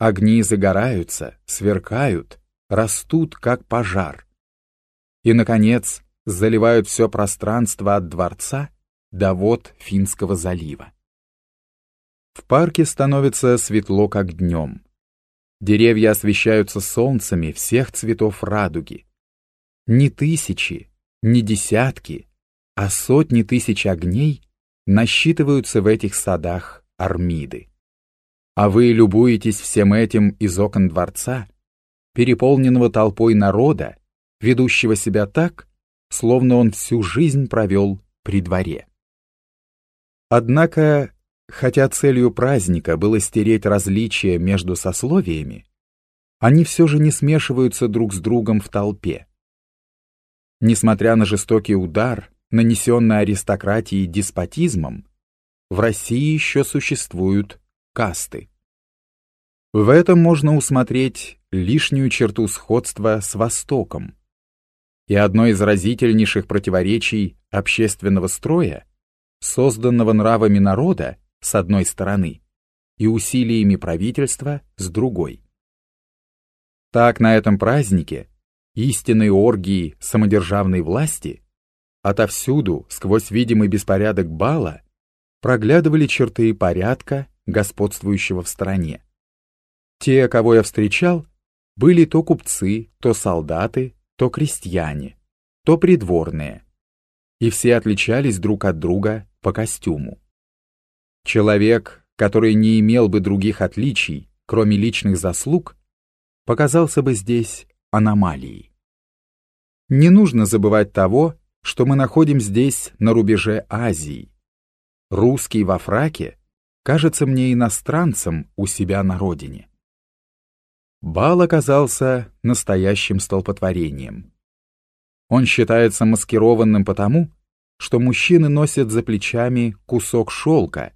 Огни загораются, сверкают, растут, как пожар. И, наконец, заливают все пространство от дворца до вод Финского залива. В парке становится светло, как днем. Деревья освещаются солнцами всех цветов радуги. Не тысячи, не десятки, а сотни тысяч огней насчитываются в этих садах Армиды. А вы любуетесь всем этим из окон дворца, переполненного толпой народа, ведущего себя так, словно он всю жизнь провел при дворе. Однако, хотя целью праздника было стереть различия между сословиями, они все же не смешиваются друг с другом в толпе. Несмотря на жестокий удар, нанесенный аристократией деспотизмом, в России еще существуют касты. В этом можно усмотреть лишнюю черту сходства с Востоком. И одно из разительнейших противоречий общественного строя, созданного нравами народа, с одной стороны, и усилиями правительства, с другой. Так на этом празднике истинной оргии самодержавной власти, отовсюду, сквозь видимый беспорядок бала, проглядывали черты порядка, господствующего в стране. Те, кого я встречал, были то купцы, то солдаты, то крестьяне, то придворные, и все отличались друг от друга по костюму. Человек, который не имел бы других отличий, кроме личных заслуг, показался бы здесь аномалией. Не нужно забывать того, что мы находим здесь на рубеже Азии. Русский во фраке кажется мне иностранцем у себя на родине. Бал оказался настоящим столпотворением. Он считается маскированным потому, что мужчины носят за плечами кусок шелка,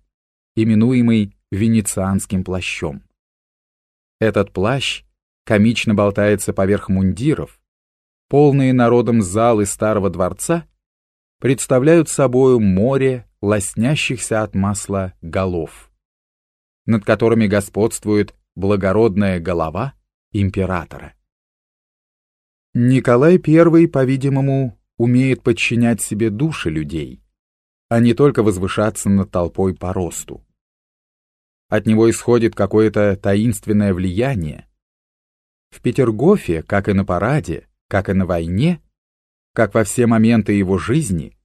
именуемый венецианским плащом. Этот плащ комично болтается поверх мундиров, полные народом залы старого дворца представляют собою море лоснящихся от масла голов, над которыми господствует благородная голова императора. Николай I, по-видимому, умеет подчинять себе души людей, а не только возвышаться над толпой по росту. От него исходит какое-то таинственное влияние, в Петергофе, как и на параде, как и на войне, как во все моменты его жизни,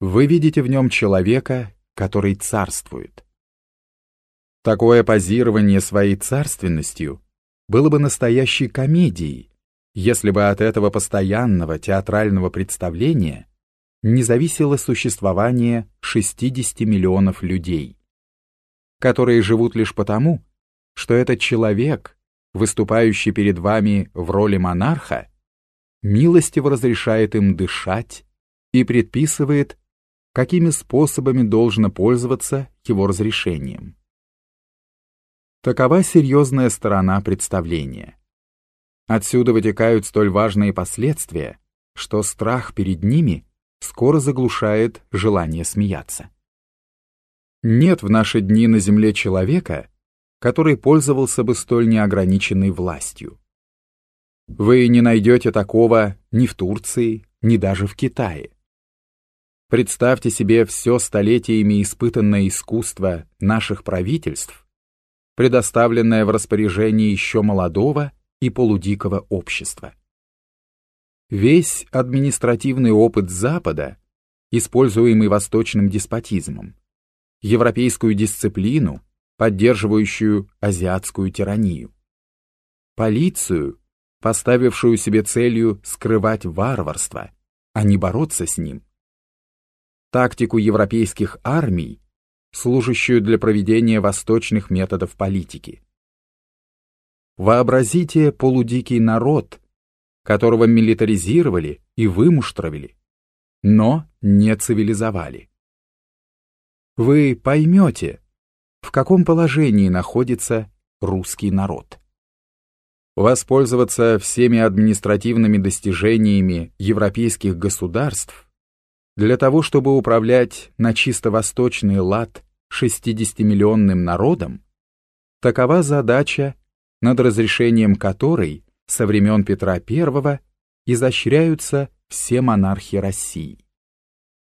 вы видите в нем человека, который царствует. Такое позирование своей царственностью было бы настоящей комедией, если бы от этого постоянного театрального представления не зависело существование 60 миллионов людей, которые живут лишь потому, что этот человек выступающий перед вами в роли монарха, милостиво разрешает им дышать и предписывает, какими способами должно пользоваться его разрешением. Такова серьезная сторона представления. Отсюда вытекают столь важные последствия, что страх перед ними скоро заглушает желание смеяться. Нет в наши дни на земле человека, который пользовался бы столь неограниченной властью. Вы не найдете такого ни в Турции, ни даже в Китае. Представьте себе все столетиями испытанное искусство наших правительств, предоставленное в распоряжение еще молодого и полудикого общества. Весь административный опыт Запада, используемый восточным деспотизмом, европейскую дисциплину, поддерживающую азиатскую тиранию. Полицию, поставившую себе целью скрывать варварство, а не бороться с ним. Тактику европейских армий, служащую для проведения восточных методов политики. Вообразите полудикий народ, которого милитаризировали и вымуштровали, но не цивилизовали. Вы поймете, в каком положении находится русский народ. Воспользоваться всеми административными достижениями европейских государств для того, чтобы управлять на чисто восточный лад 60-миллионным народом, такова задача, над разрешением которой со времен Петра I изощряются все монархи России.